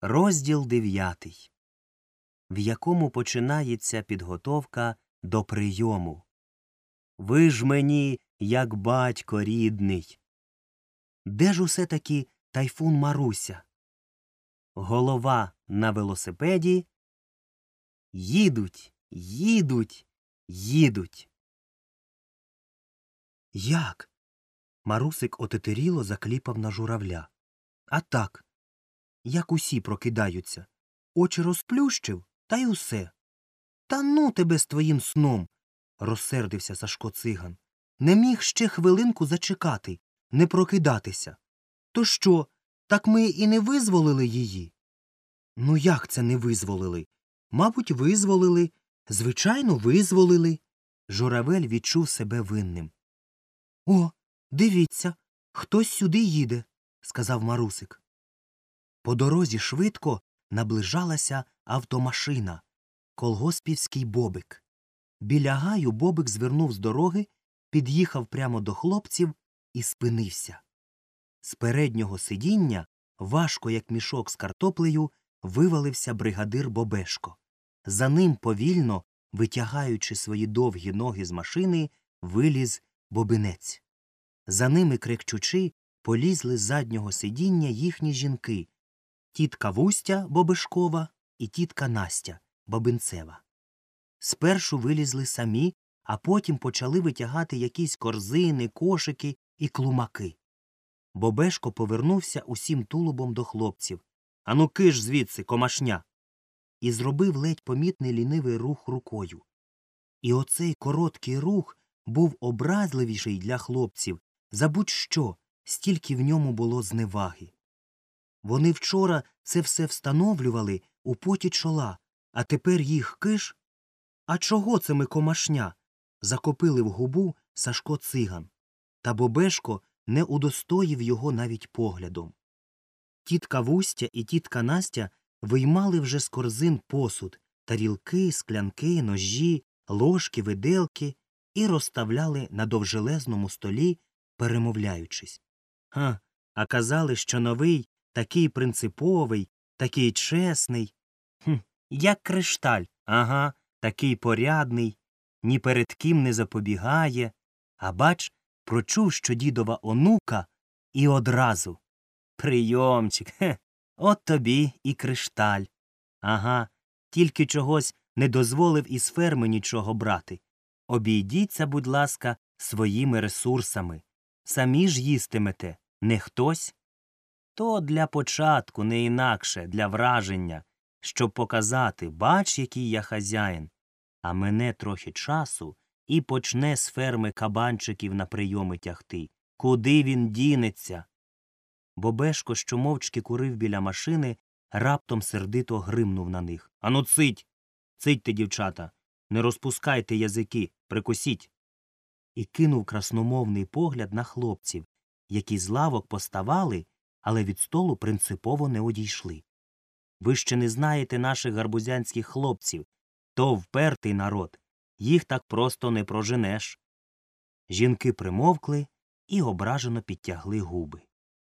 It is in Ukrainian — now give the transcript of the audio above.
Розділ дев'ятий, в якому починається підготовка до прийому. Ви ж мені, як батько рідний. Де ж усе таки тайфун Маруся? Голова на велосипеді. Їдуть, їдуть, їдуть. Як? Марусик отетеріло закліпав на журавля. А так, як усі прокидаються. Очі розплющив, та й усе. Та ну тебе з твоїм сном. розсердився Сашко циган. Не міг ще хвилинку зачекати, не прокидатися. То що, так ми і не визволили її? Ну, як це не визволили? Мабуть, визволили. Звичайно, визволили. Журавель відчув себе винним. О, дивіться, хтось сюди їде, сказав Марусик. По дорозі швидко наближалася автомашина, колгоспівський бобик. Біля гаю бобик звернув з дороги, під'їхав прямо до хлопців і спинився. З переднього сидіння, важко як мішок з картоплею, вивалився бригадир Бобешко. За ним повільно, витягаючи свої довгі ноги з машини, виліз бобинець. За ними, крикчучи, полізли з заднього сидіння їхні жінки тітка Вустя Бобишкова і тітка Настя Бобинцева. Спершу вилізли самі, а потім почали витягати якісь корзини, кошики і клумаки. Бобешко повернувся усім тулубом до хлопців. Ану киш звідси, комашня. І зробив ледь помітний лінивий рух рукою. І оцей короткий рух був образливіший для хлопців за будь що, стільки в ньому було зневаги. Вони вчора це все встановлювали у поті чола, а тепер їх киш. А чого це ми комашня? закопили в губу Сашко циган. Та Бобешко не удостоїв його навіть поглядом. Тітка Вустя і тітка Настя виймали вже з корзин посуд тарілки, склянки, ножі, ложки, виделки і розставляли на довжелезному столі, перемовляючись. Ха, а казали, що новий такий принциповий, такий чесний. Хм, Як кришталь, ага, такий порядний, ні перед ким не запобігає. А бач, прочув, що дідова онука, і одразу. Прийомчик, хе, от тобі і кришталь. Ага, тільки чогось не дозволив із ферми нічого брати. Обійдіться, будь ласка, своїми ресурсами. Самі ж їстимете, не хтось. То для початку не інакше, для враження, щоб показати, бач, який я хазяїн, а мене трохи часу і почне з ферми кабанчиків на прийоми тягти. Куди він дінеться? Бобешко, що мовчки курив біля машини, раптом сердито гримнув на них. Ану, цить. Цитьте, дівчата, не розпускайте язики, прикусіть. І кинув красномовний погляд на хлопців, які з лавок поставали але від столу принципово не одійшли. Ви ще не знаєте наших гарбузянських хлопців то впертий народ, їх так просто не проженеш. Жінки примовкли і ображено підтягли губи.